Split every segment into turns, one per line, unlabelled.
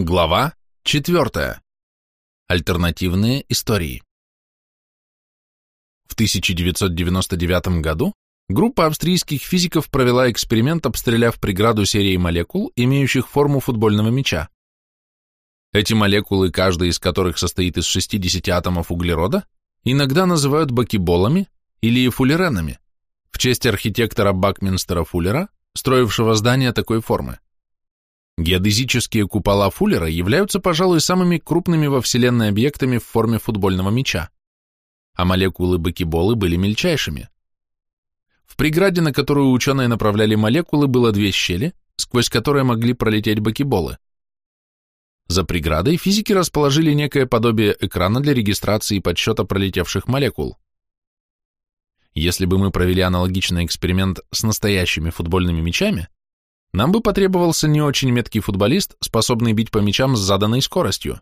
Глава 4. Альтернативные истории. В 1999 году группа австрийских физиков провела эксперимент, обстреляв преграду серии молекул, имеющих форму футбольного мяча. Эти молекулы, каждая из которых состоит из 60 атомов углерода, иногда называют бакеболами или фуллеренами, в честь архитектора Бакминстера Фуллера, строившего здание такой формы. Геодезические купола Фуллера являются, пожалуй, самыми крупными во Вселенной объектами в форме футбольного мяча, а молекулы бакеболы были мельчайшими. В преграде, на которую ученые направляли молекулы, было две щели, сквозь которые могли пролететь бакеболы. За преградой физики расположили некое подобие экрана для регистрации и подсчета пролетевших молекул. Если бы мы провели аналогичный эксперимент с настоящими футбольными мячами, нам бы потребовался не очень меткий футболист, способный бить по мячам с заданной скоростью.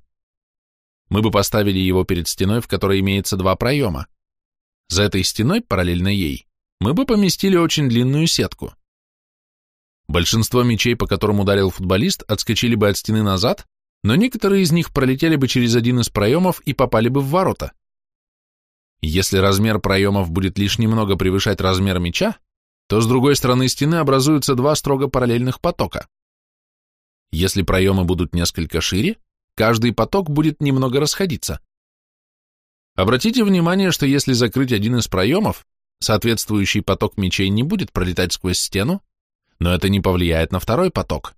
Мы бы поставили его перед стеной, в которой имеется два проема. За этой стеной, параллельно ей, мы бы поместили очень длинную сетку. Большинство мячей, по которым ударил футболист, отскочили бы от стены назад, но некоторые из них пролетели бы через один из проемов и попали бы в ворота. Если размер проемов будет лишь немного превышать размер мяча, то с другой стороны стены образуются два строго параллельных потока. Если проемы будут несколько шире, каждый поток будет немного расходиться. Обратите внимание, что если закрыть один из проемов, соответствующий поток мечей не будет пролетать сквозь стену, но это не повлияет на второй поток.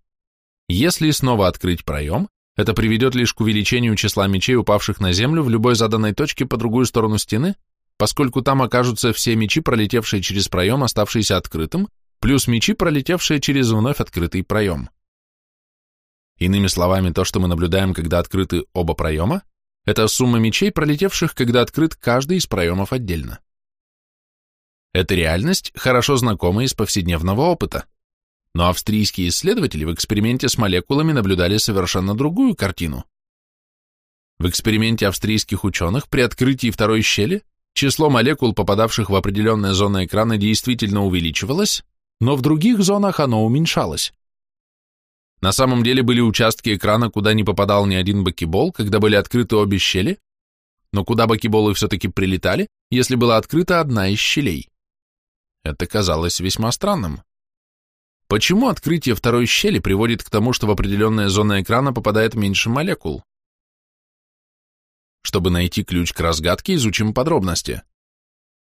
Если снова открыть проем, это приведет лишь к увеличению числа мечей, упавших на землю в любой заданной точке по другую сторону стены, поскольку там окажутся все мечи, пролетевшие через проем, оставшиеся открытым, плюс мечи, пролетевшие через вновь открытый проем. Иными словами, то, что мы наблюдаем, когда открыты оба проема, это сумма мечей, пролетевших, когда открыт каждый из проемов отдельно. Эта реальность хорошо знакома из повседневного опыта, но австрийские исследователи в эксперименте с молекулами наблюдали совершенно другую картину. В эксперименте австрийских ученых при открытии второй щели Число молекул, попадавших в определенные зоны экрана, действительно увеличивалось, но в других зонах оно уменьшалось. На самом деле были участки экрана, куда не попадал ни один бакебол, когда были открыты обе щели, но куда бакеболы все-таки прилетали, если была открыта одна из щелей. Это казалось весьма странным. Почему открытие второй щели приводит к тому, что в определенные зоны экрана попадает меньше молекул? Чтобы найти ключ к разгадке, изучим подробности.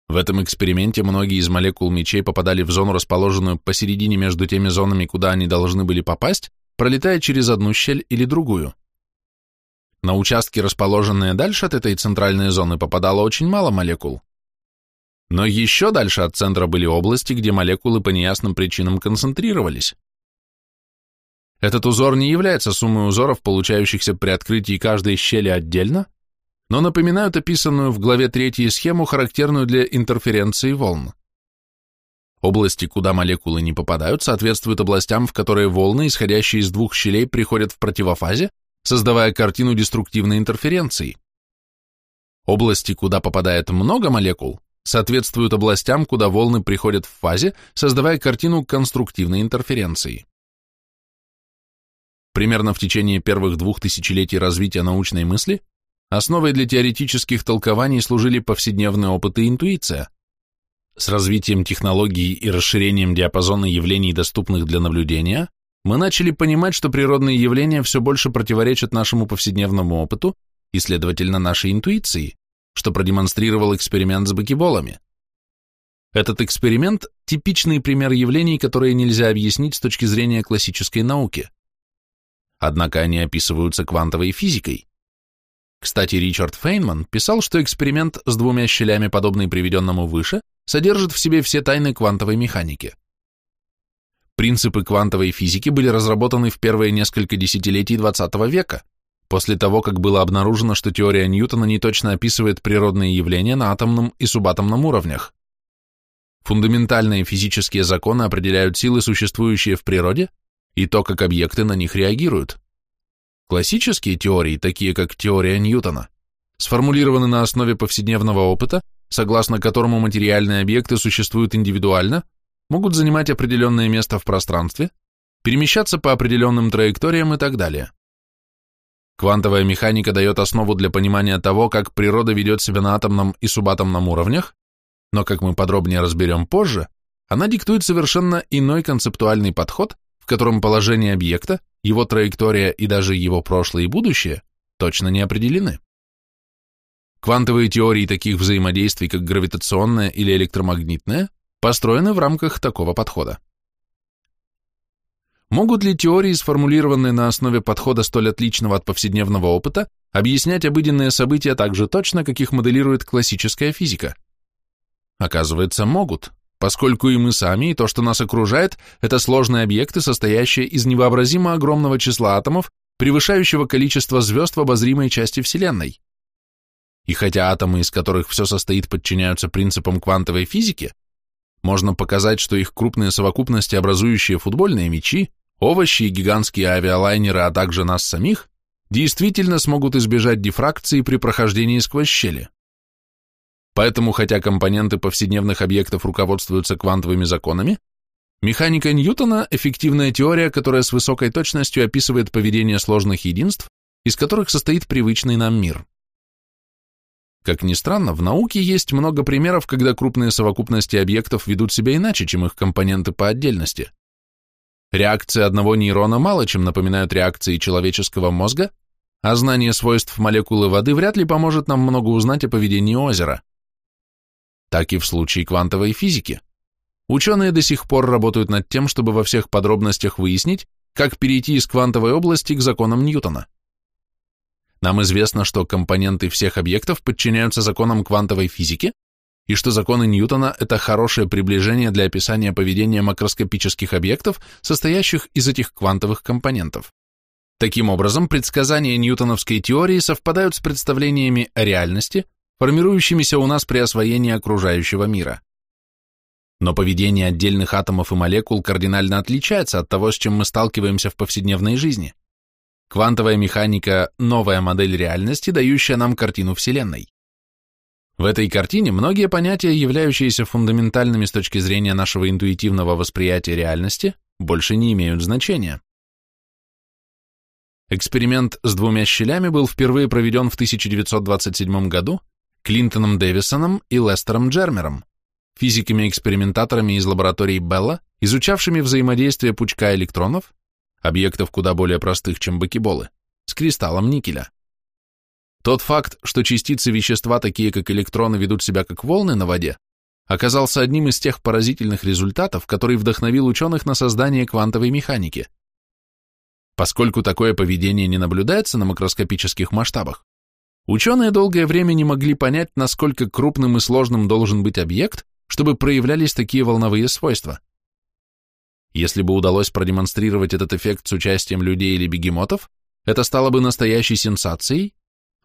В этом эксперименте многие из молекул мечей попадали в зону, расположенную посередине между теми зонами, куда они должны были попасть, пролетая через одну щель или другую. На участки, расположенные дальше от этой центральной зоны, попадало очень мало молекул. Но еще дальше от центра были области, где молекулы по неясным причинам концентрировались. Этот узор не является суммой узоров, получающихся при открытии каждой щели отдельно, но напоминают описанную в главе 3 схему, характерную для интерференции волн. Области, куда молекулы не попадают, соответствуют областям, в которые волны, исходящие из двух щелей, приходят в противофазе, создавая картину деструктивной интерференции. Области, куда попадает много молекул, соответствуют областям, куда волны приходят в фазе, создавая картину конструктивной интерференции. Примерно в течение первых двух тысячелетий развития научной мысли Основой для теоретических толкований служили повседневные опыты и интуиция. С развитием технологий и расширением диапазона явлений, доступных для наблюдения, мы начали понимать, что природные явления все больше противоречат нашему повседневному опыту и, следовательно, нашей интуиции, что продемонстрировал эксперимент с бакеболами. Этот эксперимент – типичный пример явлений, которые нельзя объяснить с точки зрения классической науки. Однако они описываются квантовой физикой. Кстати, Ричард Фейнман писал, что эксперимент с двумя щелями, подобный приведенному выше, содержит в себе все тайны квантовой механики. Принципы квантовой физики были разработаны в первые несколько десятилетий XX века, после того, как было обнаружено, что теория Ньютона неточно описывает природные явления на атомном и субатомном уровнях. Фундаментальные физические законы определяют силы, существующие в природе, и то, как объекты на них реагируют. Классические теории, такие как теория Ньютона, сформулированы на основе повседневного опыта, согласно которому материальные объекты существуют индивидуально, могут занимать определенное место в пространстве, перемещаться по определенным траекториям и так далее. Квантовая механика дает основу для понимания того, как природа ведет себя на атомном и субатомном уровнях, но, как мы подробнее разберем позже, она диктует совершенно иной концептуальный подход, в котором положение объекта, его траектория и даже его прошлое и будущее точно не определены. Квантовые теории таких взаимодействий, как гравитационное или электромагнитное, построены в рамках такого подхода. Могут ли теории, сформулированные на основе подхода столь отличного от повседневного опыта, объяснять обыденные события так же точно, как их моделирует классическая физика? Оказывается, могут, поскольку и мы сами, и то, что нас окружает, это сложные объекты, состоящие из невообразимо огромного числа атомов, превышающего количество звезд в обозримой части Вселенной. И хотя атомы, из которых все состоит, подчиняются принципам квантовой физики, можно показать, что их крупные совокупности, образующие футбольные мячи, овощи и гигантские авиалайнеры, а также нас самих, действительно смогут избежать дифракции при прохождении сквозь щели. Поэтому, хотя компоненты повседневных объектов руководствуются квантовыми законами, механика Ньютона – эффективная теория, которая с высокой точностью описывает поведение сложных единств, из которых состоит привычный нам мир. Как ни странно, в науке есть много примеров, когда крупные совокупности объектов ведут себя иначе, чем их компоненты по отдельности. Реакции одного нейрона мало чем напоминают реакции человеческого мозга, а знание свойств молекулы воды вряд ли поможет нам много узнать о поведении озера. Так и в случае квантовой физики. Ученые до сих пор работают над тем, чтобы во всех подробностях выяснить, как перейти из квантовой области к законам Ньютона. Нам известно, что компоненты всех объектов подчиняются законам квантовой физики, и что законы Ньютона – это хорошее приближение для описания поведения макроскопических объектов, состоящих из этих квантовых компонентов. Таким образом, предсказания ньютоновской теории совпадают с представлениями о реальности, формирующимися у нас при освоении окружающего мира. Но поведение отдельных атомов и молекул кардинально отличается от того, с чем мы сталкиваемся в повседневной жизни. Квантовая механика – новая модель реальности, дающая нам картину Вселенной. В этой картине многие понятия, являющиеся фундаментальными с точки зрения нашего интуитивного восприятия реальности, больше не имеют значения. Эксперимент с двумя щелями был впервые проведен в 1927 году Клинтоном Дэвисоном и Лестером Джермером, физиками-экспериментаторами из лаборатории Белла, изучавшими взаимодействие пучка электронов объектов куда более простых, чем бакеболы, с кристаллом никеля. Тот факт, что частицы вещества, такие как электроны, ведут себя как волны на воде, оказался одним из тех поразительных результатов, который вдохновил ученых на создание квантовой механики. Поскольку такое поведение не наблюдается на макроскопических масштабах, ученые долгое время не могли понять, насколько крупным и сложным должен быть объект, чтобы проявлялись такие волновые свойства. Если бы удалось продемонстрировать этот эффект с участием людей или бегемотов, это стало бы настоящей сенсацией,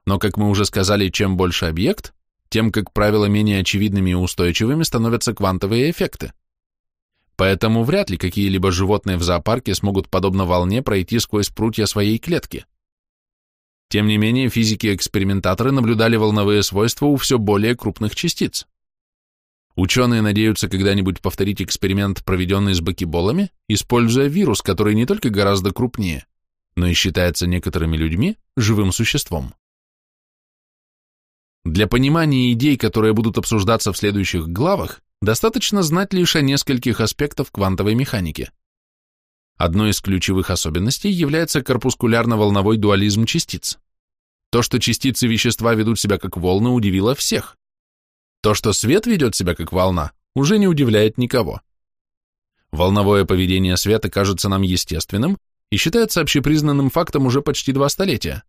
но, как мы уже сказали, чем больше объект, тем, как правило, менее очевидными и устойчивыми становятся квантовые эффекты. Поэтому вряд ли какие-либо животные в зоопарке смогут, подобно волне, пройти сквозь прутья своей клетки. Тем не менее, физики-экспериментаторы наблюдали волновые свойства у все более крупных частиц. Ученые надеются когда-нибудь повторить эксперимент, проведенный с бакеболами, используя вирус, который не только гораздо крупнее, но и считается некоторыми людьми живым существом. Для понимания идей, которые будут обсуждаться в следующих главах, достаточно знать лишь о нескольких аспектах квантовой механики. Одной из ключевых особенностей является корпускулярно-волновой дуализм частиц. То, что частицы вещества ведут себя как волны, удивило всех. То, что свет ведет себя как волна, уже не удивляет никого. Волновое поведение света кажется нам естественным и считается общепризнанным фактом уже почти два столетия.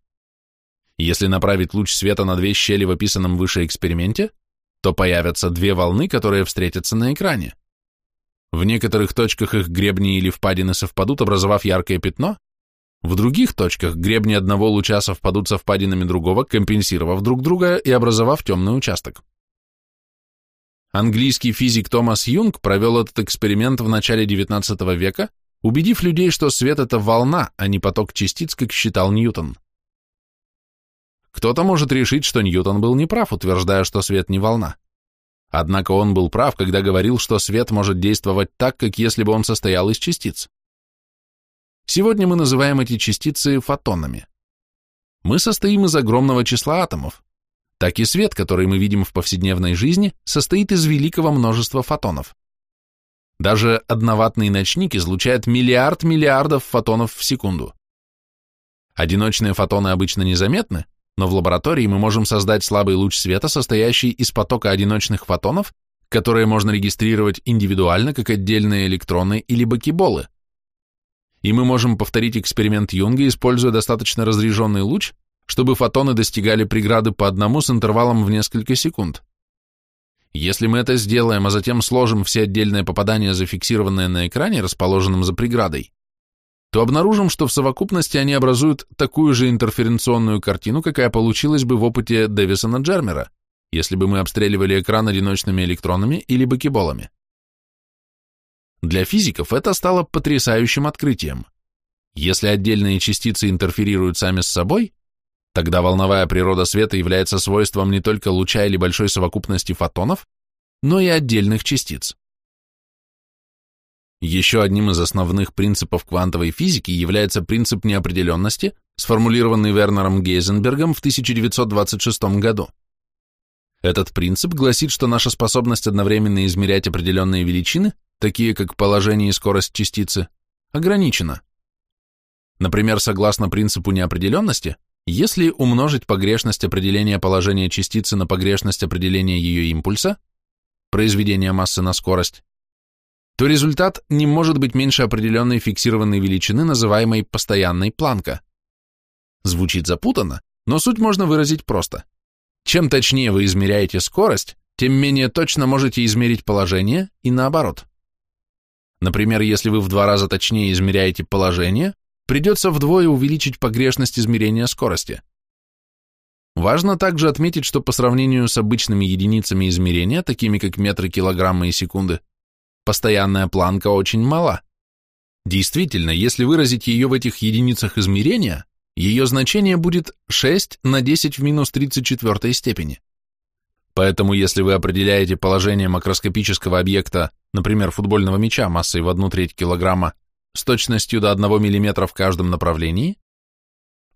Если направить луч света на две щели в описанном выше эксперименте, то появятся две волны, которые встретятся на экране. В некоторых точках их гребни или впадины совпадут, образовав яркое пятно, в других точках гребни одного луча совпадут со впадинами другого, компенсировав друг друга и образовав темный участок. Английский физик Томас Юнг провел этот эксперимент в начале XIX века, убедив людей, что свет – это волна, а не поток частиц, как считал Ньютон. Кто-то может решить, что Ньютон был неправ, утверждая, что свет не волна. Однако он был прав, когда говорил, что свет может действовать так, как если бы он состоял из частиц. Сегодня мы называем эти частицы фотонами. Мы состоим из огромного числа атомов, так и свет, который мы видим в повседневной жизни, состоит из великого множества фотонов. Даже одноватный ночник излучает миллиард миллиардов фотонов в секунду. Одиночные фотоны обычно незаметны, но в лаборатории мы можем создать слабый луч света, состоящий из потока одиночных фотонов, которые можно регистрировать индивидуально как отдельные электроны или бакеболы. И мы можем повторить эксперимент Юнга, используя достаточно разряженный луч, чтобы фотоны достигали преграды по одному с интервалом в несколько секунд. Если мы это сделаем, а затем сложим все отдельные попадания, зафиксированные на экране, расположенном за преградой, то обнаружим, что в совокупности они образуют такую же интерференционную картину, какая получилась бы в опыте Дэвисона-Джермера, если бы мы обстреливали экран одиночными электронами или бакеболами. Для физиков это стало потрясающим открытием. Если отдельные частицы интерферируют сами с собой, Тогда волновая природа света является свойством не только луча или большой совокупности фотонов, но и отдельных частиц. Еще одним из основных принципов квантовой физики является принцип неопределенности, сформулированный Вернером Гейзенбергом в 1926 году. Этот принцип гласит, что наша способность одновременно измерять определенные величины, такие как положение и скорость частицы, ограничена. Например, согласно принципу неопределенности, если умножить погрешность определения положения частицы на погрешность определения ее импульса, произведение массы на скорость, то результат не может быть меньше определенной фиксированной величины, называемой постоянной планка. Звучит запутанно, но суть можно выразить просто. Чем точнее вы измеряете скорость, тем менее точно можете измерить положение и наоборот. Например, если вы в два раза точнее измеряете положение, придется вдвое увеличить погрешность измерения скорости. Важно также отметить, что по сравнению с обычными единицами измерения, такими как метры, килограммы и секунды, постоянная планка очень мала. Действительно, если выразить ее в этих единицах измерения, ее значение будет 6 на 10 в минус 34 степени. Поэтому если вы определяете положение макроскопического объекта, например, футбольного мяча массой в 1 треть килограмма, с точностью до 1 мм в каждом направлении,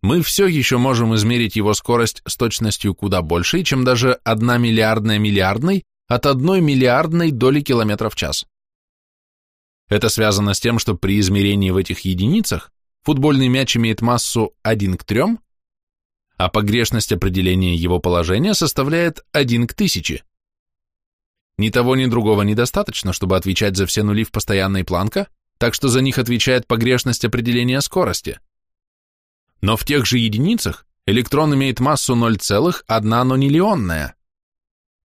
мы все еще можем измерить его скорость с точностью куда большей, чем даже 1 миллиардная миллиардной от 1 миллиардной доли километра в час. Это связано с тем, что при измерении в этих единицах футбольный мяч имеет массу 1 к 3, а погрешность определения его положения составляет 1 к 1000. Ни того, ни другого недостаточно, чтобы отвечать за все нули в постоянной планка, так что за них отвечает погрешность определения скорости. Но в тех же единицах электрон имеет массу 0,1 нониллионная.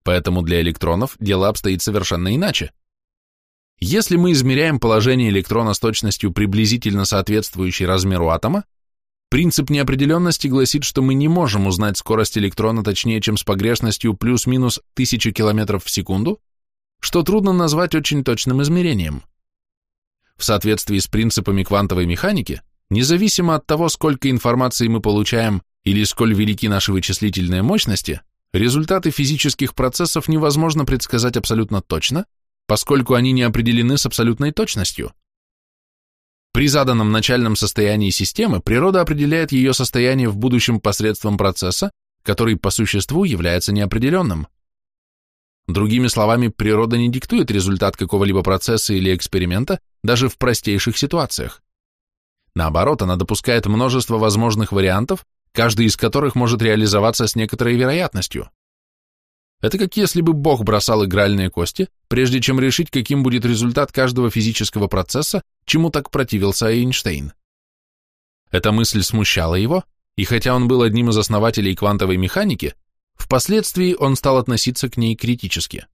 Поэтому для электронов дело обстоит совершенно иначе. Если мы измеряем положение электрона с точностью приблизительно соответствующей размеру атома, принцип неопределенности гласит, что мы не можем узнать скорость электрона точнее, чем с погрешностью плюс-минус 1000 км в секунду, что трудно назвать очень точным измерением. В соответствии с принципами квантовой механики, независимо от того, сколько информации мы получаем или сколь велики наши вычислительные мощности, результаты физических процессов невозможно предсказать абсолютно точно, поскольку они не определены с абсолютной точностью. При заданном начальном состоянии системы природа определяет ее состояние в будущем посредством процесса, который по существу является неопределенным. Другими словами, природа не диктует результат какого-либо процесса или эксперимента даже в простейших ситуациях. Наоборот, она допускает множество возможных вариантов, каждый из которых может реализоваться с некоторой вероятностью. Это как если бы Бог бросал игральные кости, прежде чем решить, каким будет результат каждого физического процесса, чему так противился Эйнштейн. Эта мысль смущала его, и хотя он был одним из основателей квантовой механики, Впоследствии он стал относиться к ней критически.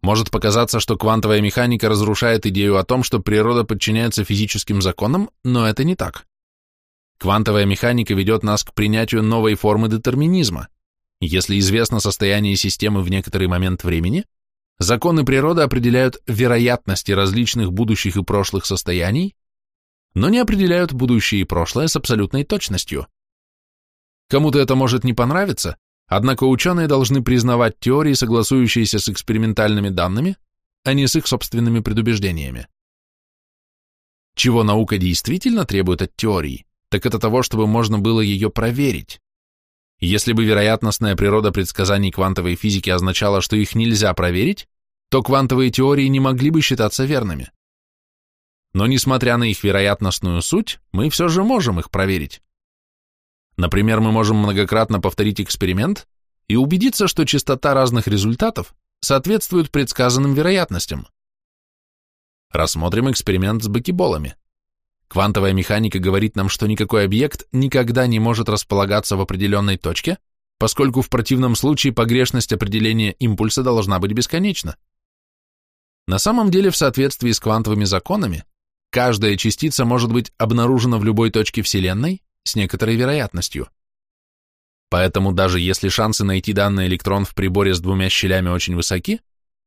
Может показаться, что квантовая механика разрушает идею о том, что природа подчиняется физическим законам, но это не так. Квантовая механика ведет нас к принятию новой формы детерминизма. Если известно состояние системы в некоторый момент времени, законы природы определяют вероятности различных будущих и прошлых состояний, но не определяют будущее и прошлое с абсолютной точностью. Кому-то это может не понравиться, однако ученые должны признавать теории, согласующиеся с экспериментальными данными, а не с их собственными предубеждениями. Чего наука действительно требует от теории, так это того, чтобы можно было ее проверить. Если бы вероятностная природа предсказаний квантовой физики означала, что их нельзя проверить, то квантовые теории не могли бы считаться верными. Но несмотря на их вероятностную суть, мы все же можем их проверить. Например, мы можем многократно повторить эксперимент и убедиться, что частота разных результатов соответствует предсказанным вероятностям. Рассмотрим эксперимент с бакеболами. Квантовая механика говорит нам, что никакой объект никогда не может располагаться в определенной точке, поскольку в противном случае погрешность определения импульса должна быть бесконечна. На самом деле, в соответствии с квантовыми законами, каждая частица может быть обнаружена в любой точке Вселенной с некоторой вероятностью. Поэтому даже если шансы найти данный электрон в приборе с двумя щелями очень высоки,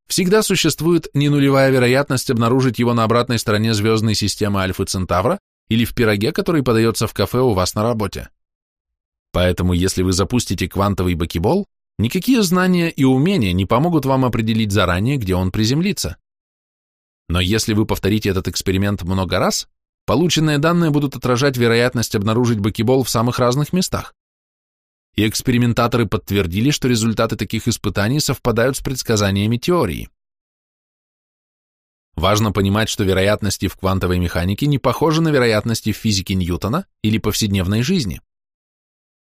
Всегда существует не нулевая вероятность обнаружить его на обратной стороне звездной системы Альфы Центавра или в пироге, который подается в кафе у вас на работе. Поэтому, если вы запустите квантовый бакебол, никакие знания и умения не помогут вам определить заранее, где он приземлится. Но если вы повторите этот эксперимент много раз, полученные данные будут отражать вероятность обнаружить бакебол в самых разных местах и экспериментаторы подтвердили, что результаты таких испытаний совпадают с предсказаниями теории. Важно понимать, что вероятности в квантовой механике не похожи на вероятности в физике Ньютона или повседневной жизни.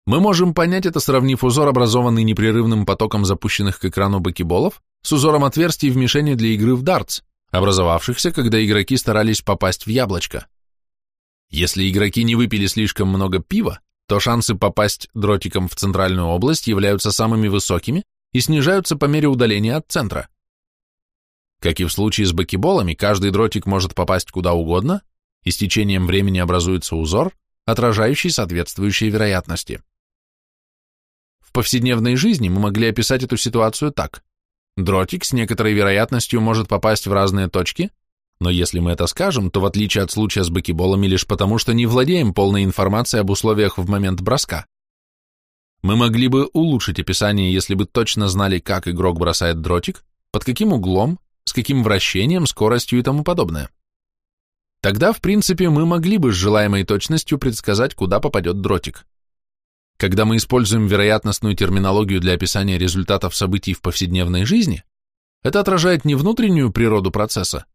Мы можем понять это, сравнив узор, образованный непрерывным потоком запущенных к экрану бакеболов, с узором отверстий в мишени для игры в дартс, образовавшихся, когда игроки старались попасть в яблочко. Если игроки не выпили слишком много пива, то шансы попасть дротиком в центральную область являются самыми высокими и снижаются по мере удаления от центра. Как и в случае с бакеболами, каждый дротик может попасть куда угодно, и с течением времени образуется узор, отражающий соответствующие вероятности. В повседневной жизни мы могли описать эту ситуацию так. Дротик с некоторой вероятностью может попасть в разные точки, но если мы это скажем, то в отличие от случая с бакеболами лишь потому, что не владеем полной информацией об условиях в момент броска. Мы могли бы улучшить описание, если бы точно знали, как игрок бросает дротик, под каким углом, с каким вращением, скоростью и тому подобное. Тогда, в принципе, мы могли бы с желаемой точностью предсказать, куда попадет дротик. Когда мы используем вероятностную терминологию для описания результатов событий в повседневной жизни, это отражает не внутреннюю природу процесса,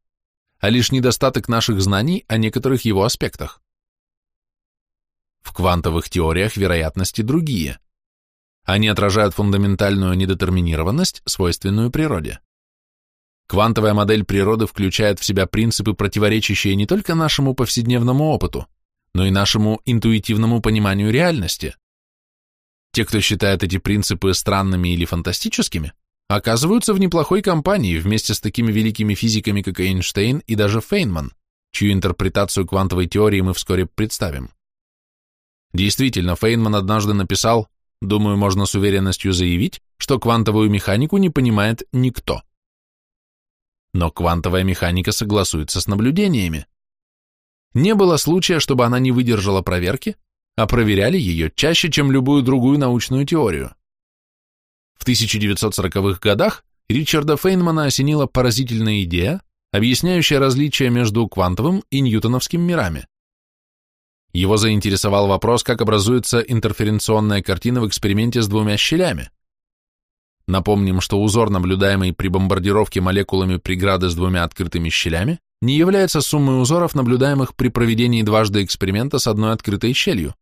а лишь недостаток наших знаний о некоторых его аспектах. В квантовых теориях вероятности другие. Они отражают фундаментальную недетерминированность, свойственную природе. Квантовая модель природы включает в себя принципы, противоречащие не только нашему повседневному опыту, но и нашему интуитивному пониманию реальности. Те, кто считает эти принципы странными или фантастическими, оказываются в неплохой компании вместе с такими великими физиками, как Эйнштейн и даже Фейнман, чью интерпретацию квантовой теории мы вскоре представим. Действительно, Фейнман однажды написал, думаю, можно с уверенностью заявить, что квантовую механику не понимает никто. Но квантовая механика согласуется с наблюдениями. Не было случая, чтобы она не выдержала проверки, а проверяли ее чаще, чем любую другую научную теорию. В 1940-х годах Ричарда Фейнмана осенила поразительная идея, объясняющая различия между квантовым и ньютоновским мирами. Его заинтересовал вопрос, как образуется интерференционная картина в эксперименте с двумя щелями. Напомним, что узор, наблюдаемый при бомбардировке молекулами преграды с двумя открытыми щелями, не является суммой узоров, наблюдаемых при проведении дважды эксперимента с одной открытой щелью.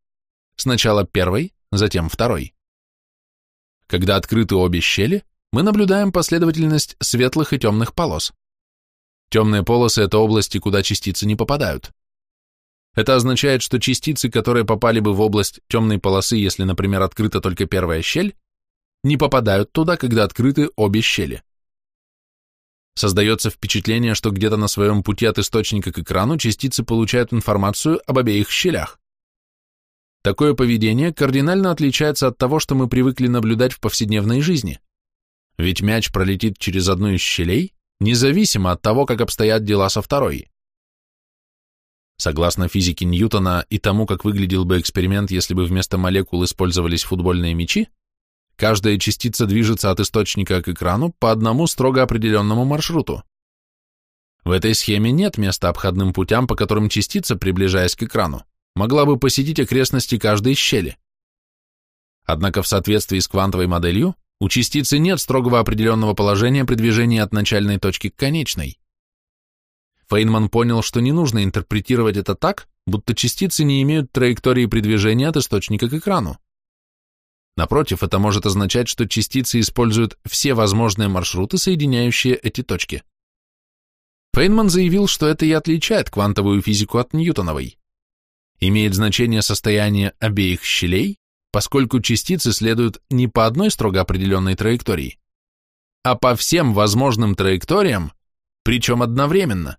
Сначала первой, затем второй. Когда открыты обе щели, мы наблюдаем последовательность светлых и темных полос. Темные полосы – это области, куда частицы не попадают. Это означает, что частицы, которые попали бы в область темной полосы, если, например, открыта только первая щель, не попадают туда, когда открыты обе щели. Создается впечатление, что где-то на своем пути от источника к экрану частицы получают информацию об обеих щелях. Такое поведение кардинально отличается от того, что мы привыкли наблюдать в повседневной жизни. Ведь мяч пролетит через одну из щелей, независимо от того, как обстоят дела со второй. Согласно физике Ньютона и тому, как выглядел бы эксперимент, если бы вместо молекул использовались футбольные мячи, каждая частица движется от источника к экрану по одному строго определенному маршруту. В этой схеме нет места обходным путям, по которым частица, приближаясь к экрану, могла бы посетить окрестности каждой щели. Однако в соответствии с квантовой моделью у частицы нет строгого определенного положения при движении от начальной точки к конечной. Фейнман понял, что не нужно интерпретировать это так, будто частицы не имеют траектории при движении от источника к экрану. Напротив, это может означать, что частицы используют все возможные маршруты, соединяющие эти точки. Фейнман заявил, что это и отличает квантовую физику от ньютоновой. Имеет значение состояние обеих щелей, поскольку частицы следуют не по одной строго определенной траектории, а по всем возможным траекториям, причем одновременно.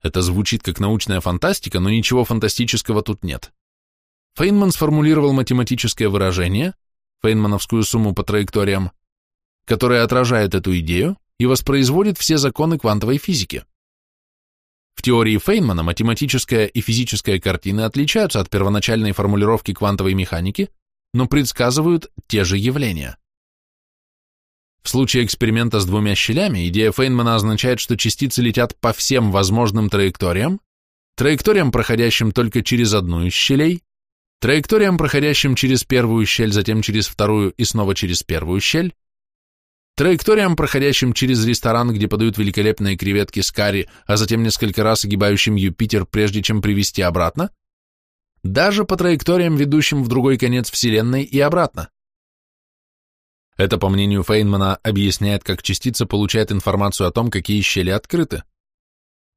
Это звучит как научная фантастика, но ничего фантастического тут нет. Фейнман сформулировал математическое выражение, фейнмановскую сумму по траекториям, которое отражает эту идею и воспроизводит все законы квантовой физики. В теории Фейнмана математическая и физическая картины отличаются от первоначальной формулировки квантовой механики, но предсказывают те же явления. В случае эксперимента с двумя щелями идея Фейнмана означает, что частицы летят по всем возможным траекториям, траекториям, проходящим только через одну из щелей, Траекториям, проходящим через первую щель, затем через вторую и снова через первую щель, траекториям, проходящим через ресторан, где подают великолепные креветки с карри, а затем несколько раз огибающим Юпитер, прежде чем привести обратно, даже по траекториям, ведущим в другой конец Вселенной и обратно. Это, по мнению Фейнмана, объясняет, как частица получает информацию о том, какие щели открыты.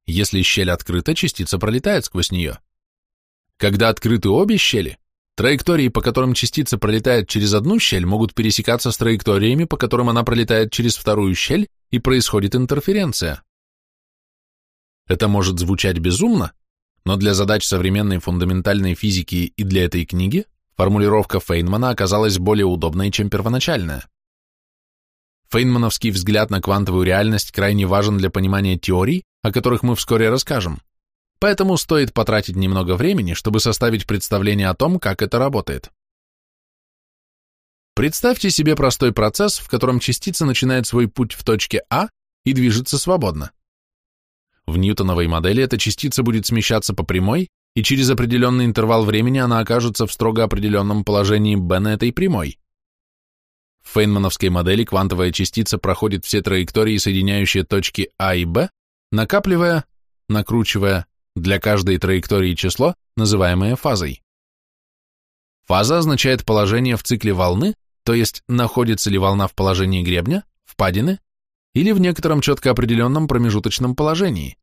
Если щель открыта, частица пролетает сквозь нее. Когда открыты обе щели, траектории, по которым частица пролетает через одну щель, могут пересекаться с траекториями, по которым она пролетает через вторую щель, и происходит интерференция. Это может звучать безумно, но для задач современной фундаментальной физики и для этой книги формулировка Фейнмана оказалась более удобной, чем первоначальная. Фейнмановский взгляд на квантовую реальность крайне важен для понимания теорий, о которых мы вскоре расскажем поэтому стоит потратить немного времени, чтобы составить представление о том, как это работает. Представьте себе простой процесс, в котором частица начинает свой путь в точке А и движется свободно. В ньютоновой модели эта частица будет смещаться по прямой, и через определенный интервал времени она окажется в строго определенном положении B на этой прямой. В фейнмановской модели квантовая частица проходит все траектории, соединяющие точки А и Б, накапливая, накручивая, для каждой траектории число, называемое фазой. Фаза означает положение в цикле волны, то есть находится ли волна в положении гребня, впадины, или в некотором четко определенном промежуточном положении.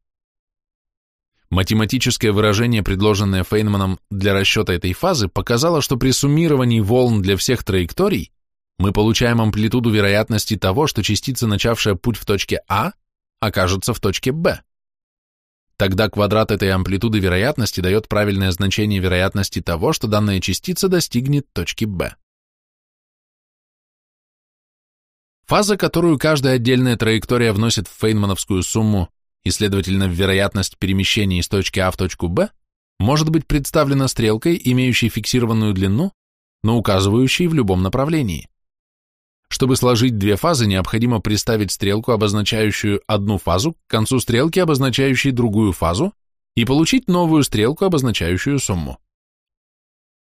Математическое выражение, предложенное Фейнманом для расчета этой фазы, показало, что при суммировании волн для всех траекторий мы получаем амплитуду вероятности того, что частица, начавшая путь в точке А, окажется в точке Б. Тогда квадрат этой амплитуды вероятности дает правильное значение вероятности того, что данная частица достигнет точки B. Фаза, которую каждая отдельная траектория вносит в фейнмановскую сумму и, следовательно, в вероятность перемещения из точки А в точку Б, может быть представлена стрелкой, имеющей фиксированную длину, но указывающей в любом направлении. Чтобы сложить две фазы, необходимо приставить стрелку, обозначающую одну фазу, к концу стрелки, обозначающей другую фазу, и получить новую стрелку, обозначающую сумму.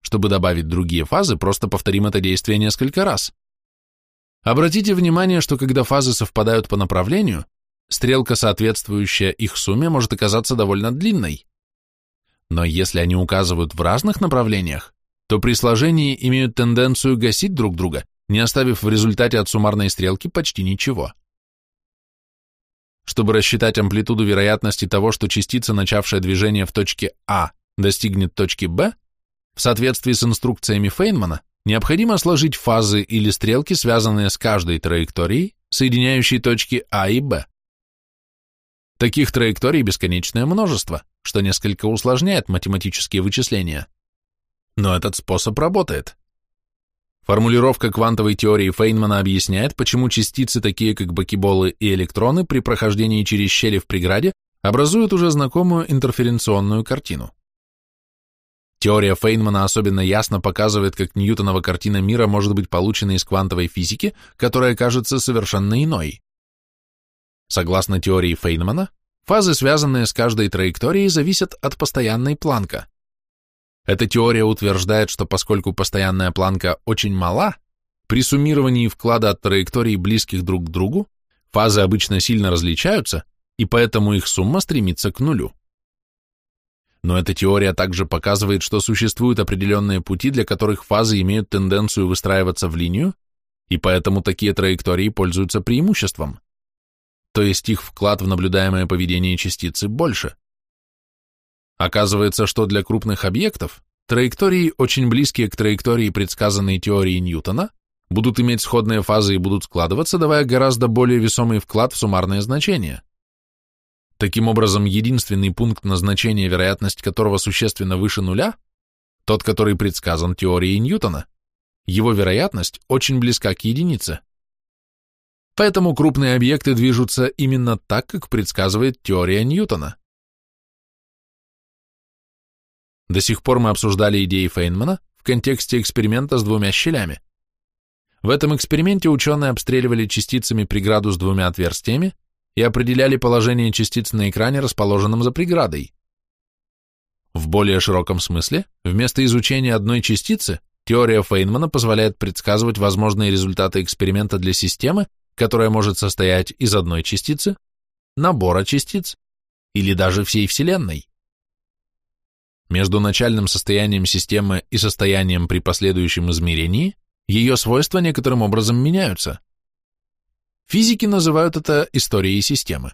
Чтобы добавить другие фазы, просто повторим это действие несколько раз. Обратите внимание, что когда фазы совпадают по направлению, стрелка, соответствующая их сумме, может оказаться довольно длинной. Но если они указывают в разных направлениях, то при сложении имеют тенденцию гасить друг друга не оставив в результате от суммарной стрелки почти ничего. Чтобы рассчитать амплитуду вероятности того, что частица, начавшая движение в точке А, достигнет точки Б, в соответствии с инструкциями Фейнмана, необходимо сложить фазы или стрелки, связанные с каждой траекторией, соединяющей точки А и Б. Таких траекторий бесконечное множество, что несколько усложняет математические вычисления. Но этот способ работает. Формулировка квантовой теории Фейнмана объясняет, почему частицы, такие как бакеболы и электроны, при прохождении через щели в преграде образуют уже знакомую интерференционную картину. Теория Фейнмана особенно ясно показывает, как Ньютонова картина мира может быть получена из квантовой физики, которая кажется совершенно иной. Согласно теории Фейнмана, фазы, связанные с каждой траекторией, зависят от постоянной планка. Эта теория утверждает, что поскольку постоянная планка очень мала, при суммировании вклада от траекторий, близких друг к другу, фазы обычно сильно различаются, и поэтому их сумма стремится к нулю. Но эта теория также показывает, что существуют определенные пути, для которых фазы имеют тенденцию выстраиваться в линию, и поэтому такие траектории пользуются преимуществом. То есть их вклад в наблюдаемое поведение частицы больше. Оказывается, что для крупных объектов траектории, очень близкие к траектории, предсказанной теорией Ньютона, будут иметь сходные фазы и будут складываться, давая гораздо более весомый вклад в суммарное значение. Таким образом, единственный пункт назначения, вероятность которого существенно выше нуля, тот, который предсказан теорией Ньютона, его вероятность очень близка к единице. Поэтому крупные объекты движутся именно так, как предсказывает теория Ньютона. До сих пор мы обсуждали идеи Фейнмана в контексте эксперимента с двумя щелями. В этом эксперименте ученые обстреливали частицами преграду с двумя отверстиями и определяли положение частиц на экране, расположенном за преградой. В более широком смысле, вместо изучения одной частицы, теория Фейнмана позволяет предсказывать возможные результаты эксперимента для системы, которая может состоять из одной частицы, набора частиц или даже всей Вселенной. Между начальным состоянием системы и состоянием при последующем измерении ее свойства некоторым образом меняются. Физики называют это историей системы.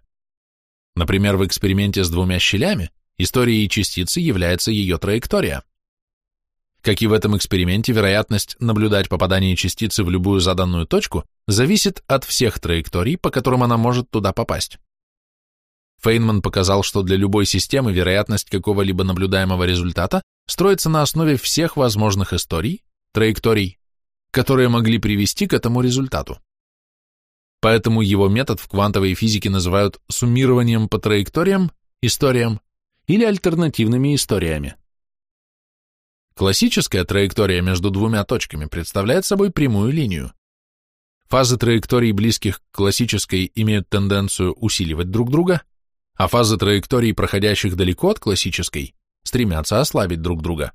Например, в эксперименте с двумя щелями историей частицы является ее траектория. Как и в этом эксперименте, вероятность наблюдать попадание частицы в любую заданную точку зависит от всех траекторий, по которым она может туда попасть. Фейнман показал, что для любой системы вероятность какого-либо наблюдаемого результата строится на основе всех возможных историй, траекторий, которые могли привести к этому результату. Поэтому его метод в квантовой физике называют суммированием по траекториям, историям или альтернативными историями. Классическая траектория между двумя точками представляет собой прямую линию. Фазы траекторий, близких к классической, имеют тенденцию усиливать друг друга, а фазы траекторий, проходящих далеко от классической, стремятся ослабить друг друга.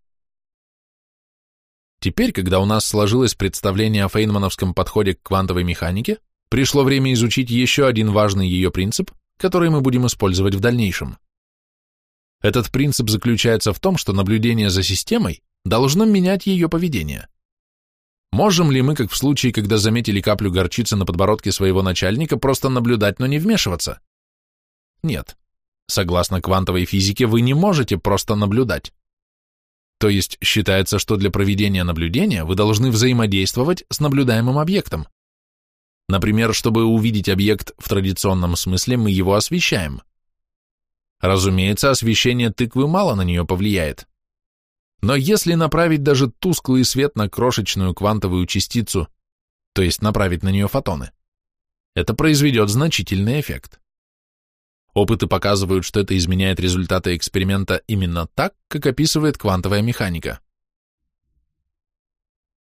Теперь, когда у нас сложилось представление о фейнмановском подходе к квантовой механике, пришло время изучить еще один важный ее принцип, который мы будем использовать в дальнейшем. Этот принцип заключается в том, что наблюдение за системой должно менять ее поведение. Можем ли мы, как в случае, когда заметили каплю горчицы на подбородке своего начальника, просто наблюдать, но не вмешиваться? Нет. Согласно квантовой физике, вы не можете просто наблюдать. То есть считается, что для проведения наблюдения вы должны взаимодействовать с наблюдаемым объектом. Например, чтобы увидеть объект в традиционном смысле, мы его освещаем. Разумеется, освещение тыквы мало на нее повлияет. Но если направить даже тусклый свет на крошечную квантовую частицу, то есть направить на нее фотоны, это произведет значительный эффект. Опыты показывают, что это изменяет результаты эксперимента именно так, как описывает квантовая механика.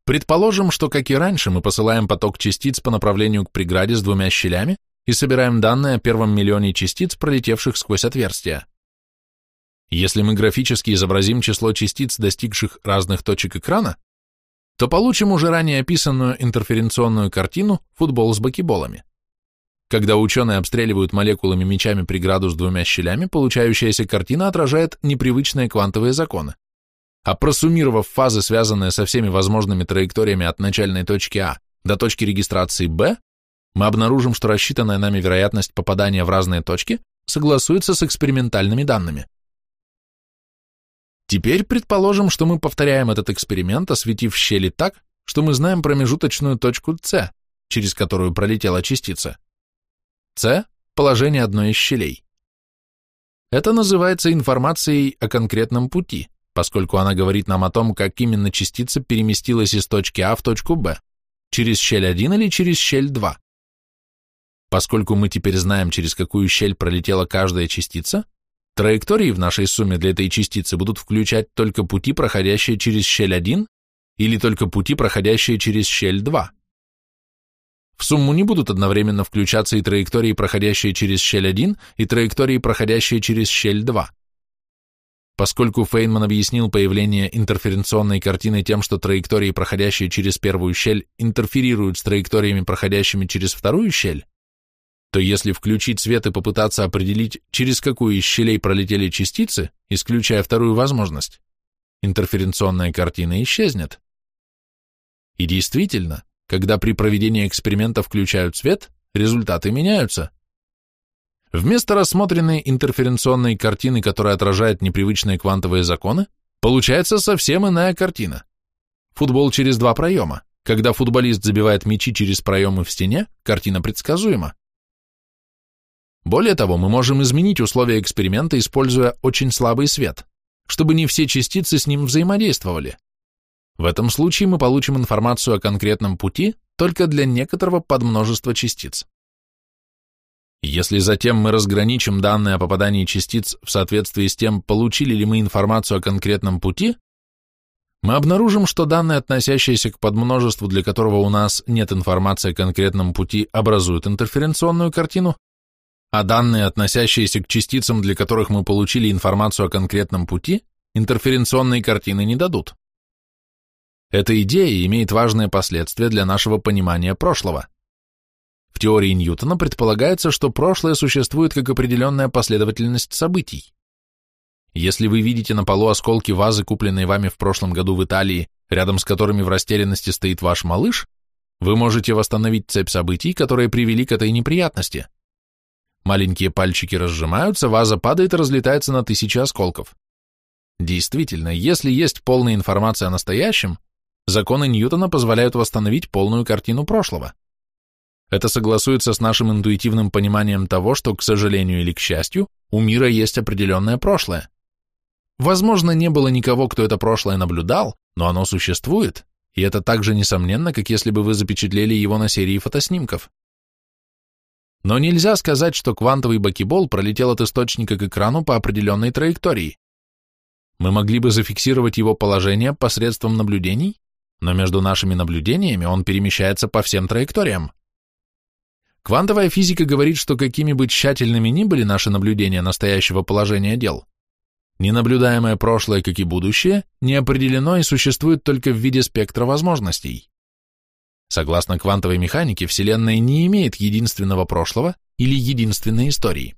Предположим, что, как и раньше, мы посылаем поток частиц по направлению к преграде с двумя щелями и собираем данные о первом миллионе частиц, пролетевших сквозь отверстия. Если мы графически изобразим число частиц, достигших разных точек экрана, то получим уже ранее описанную интерференционную картину «Футбол с бакеболами». Когда ученые обстреливают молекулами мечами преграду с двумя щелями, получающаяся картина отражает непривычные квантовые законы а просуммировав фазы, связанные со всеми возможными траекториями от начальной точки А до точки регистрации Б, мы обнаружим, что рассчитанная нами вероятность попадания в разные точки согласуется с экспериментальными данными. Теперь предположим, что мы повторяем этот эксперимент, осветив щели так, что мы знаем промежуточную точку С, через которую пролетела частица. С – положение одной из щелей. Это называется информацией о конкретном пути – поскольку она говорит нам о том, как именно частица переместилась из точки А в точку Б, через щель 1 или через щель 2. Поскольку мы теперь знаем, через какую щель пролетела каждая частица, траектории в нашей сумме для этой частицы будут включать только пути, проходящие через щель 1 или только пути, проходящие через щель 2. В сумму не будут одновременно включаться и траектории, проходящие через щель 1, и траектории, проходящие через щель 2. Поскольку Фейнман объяснил появление интерференционной картины тем, что траектории, проходящие через первую щель, интерферируют с траекториями, проходящими через вторую щель, то если включить свет и попытаться определить, через какую из щелей пролетели частицы, исключая вторую возможность, интерференционная картина исчезнет. И действительно, когда при проведении эксперимента включают свет, результаты меняются. Вместо рассмотренной интерференционной картины, которая отражает непривычные квантовые законы, получается совсем иная картина. Футбол через два проема. Когда футболист забивает мячи через проемы в стене, картина предсказуема. Более того, мы можем изменить условия эксперимента, используя очень слабый свет, чтобы не все частицы с ним взаимодействовали. В этом случае мы получим информацию о конкретном пути только для некоторого подмножества частиц. Если затем мы разграничим данные о попадании частиц в соответствии с тем, получили ли мы информацию о конкретном пути, мы обнаружим, что данные, относящиеся к подмножеству, для которого у нас нет информации о конкретном пути, образуют интерференционную картину, а данные, относящиеся к частицам, для которых мы получили информацию о конкретном пути, интерференционной картины не дадут. Эта идея имеет важные последствия для нашего понимания прошлого. В теории Ньютона предполагается, что прошлое существует как определенная последовательность событий. Если вы видите на полу осколки вазы, купленные вами в прошлом году в Италии, рядом с которыми в растерянности стоит ваш малыш, вы можете восстановить цепь событий, которые привели к этой неприятности. Маленькие пальчики разжимаются, ваза падает и разлетается на тысячи осколков. Действительно, если есть полная информация о настоящем, законы Ньютона позволяют восстановить полную картину прошлого. Это согласуется с нашим интуитивным пониманием того, что, к сожалению или к счастью, у мира есть определенное прошлое. Возможно, не было никого, кто это прошлое наблюдал, но оно существует, и это так же несомненно, как если бы вы запечатлели его на серии фотоснимков. Но нельзя сказать, что квантовый бакебол пролетел от источника к экрану по определенной траектории. Мы могли бы зафиксировать его положение посредством наблюдений, но между нашими наблюдениями он перемещается по всем траекториям. Квантовая физика говорит, что какими бы тщательными ни были наши наблюдения настоящего положения дел, ненаблюдаемое прошлое, как и будущее, не определено и существует только в виде спектра возможностей. Согласно квантовой механике, Вселенная не имеет единственного прошлого или единственной истории.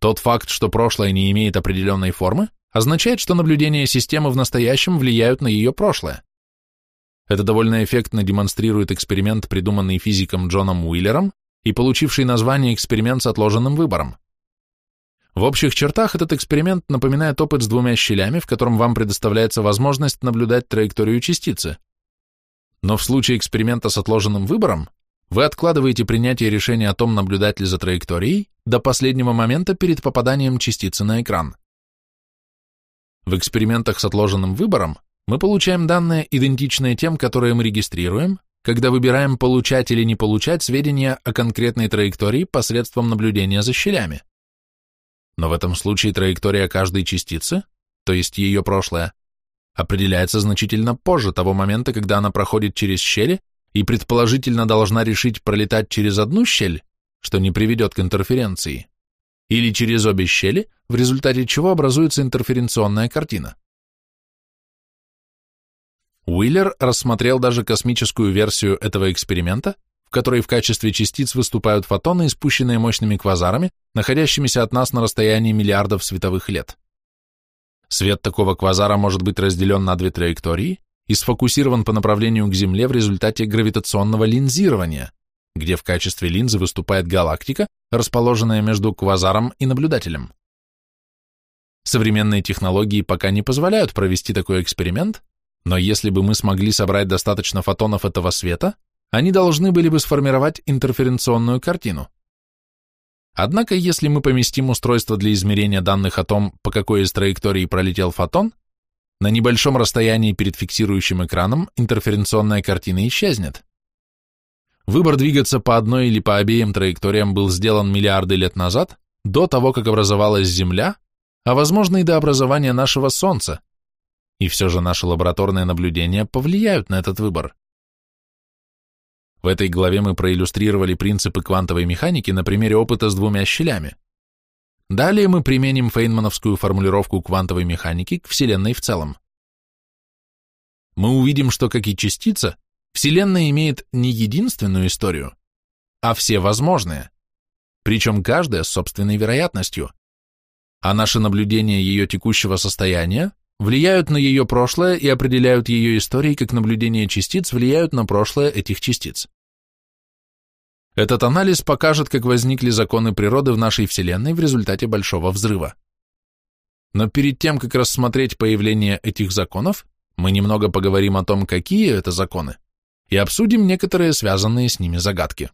Тот факт, что прошлое не имеет определенной формы, означает, что наблюдения системы в настоящем влияют на ее прошлое. Это довольно эффектно демонстрирует эксперимент, придуманный физиком Джоном Уиллером и получивший название «эксперимент с отложенным выбором». В общих чертах этот эксперимент напоминает опыт с двумя щелями, в котором вам предоставляется возможность наблюдать траекторию частицы. Но в случае эксперимента с отложенным выбором вы откладываете принятие решения о том, наблюдать ли за траекторией, до последнего момента перед попаданием частицы на экран. В экспериментах с отложенным выбором мы получаем данные, идентичные тем, которые мы регистрируем, когда выбираем получать или не получать сведения о конкретной траектории посредством наблюдения за щелями. Но в этом случае траектория каждой частицы, то есть ее прошлое, определяется значительно позже того момента, когда она проходит через щели и предположительно должна решить пролетать через одну щель, что не приведет к интерференции, или через обе щели, в результате чего образуется интерференционная картина. Уиллер рассмотрел даже космическую версию этого эксперимента, в которой в качестве частиц выступают фотоны, испущенные мощными квазарами, находящимися от нас на расстоянии миллиардов световых лет. Свет такого квазара может быть разделен на две траектории и сфокусирован по направлению к Земле в результате гравитационного линзирования, где в качестве линзы выступает галактика, расположенная между квазаром и наблюдателем. Современные технологии пока не позволяют провести такой эксперимент, но если бы мы смогли собрать достаточно фотонов этого света, они должны были бы сформировать интерференционную картину. Однако, если мы поместим устройство для измерения данных о том, по какой из траекторий пролетел фотон, на небольшом расстоянии перед фиксирующим экраном интерференционная картина исчезнет. Выбор двигаться по одной или по обеим траекториям был сделан миллиарды лет назад, до того, как образовалась Земля, а возможно и до образования нашего Солнца, и все же наши лабораторные наблюдения повлияют на этот выбор. В этой главе мы проиллюстрировали принципы квантовой механики на примере опыта с двумя щелями. Далее мы применим фейнмановскую формулировку квантовой механики к Вселенной в целом. Мы увидим, что, как и частица, Вселенная имеет не единственную историю, а все возможные, причем каждая с собственной вероятностью, а наши наблюдения ее текущего состояния влияют на ее прошлое и определяют ее истории, как наблюдения частиц влияют на прошлое этих частиц. Этот анализ покажет, как возникли законы природы в нашей Вселенной в результате Большого Взрыва. Но перед тем, как рассмотреть появление этих законов, мы немного поговорим о том, какие это законы, и обсудим некоторые связанные с ними загадки.